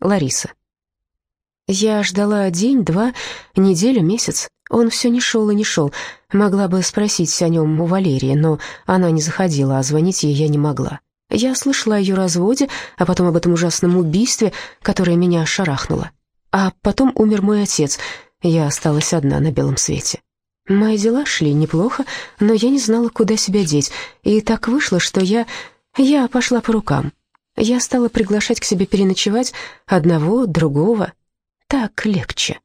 Лариса. Я ждала день, два, неделю, месяц. Он все не шел и не шел. Могла бы спросить о нем у Валерии, но она не заходила, а звонить ей я не могла. Я слышала о ее разводе, а потом об этом ужасном убийстве, которое меня шарахнуло. А потом умер мой отец. Я осталась одна на белом свете. Мои дела шли неплохо, но я не знала, куда себя деть. И так вышло, что я... я пошла по рукам. Я стала приглашать к себе переночевать одного, другого. Так легче.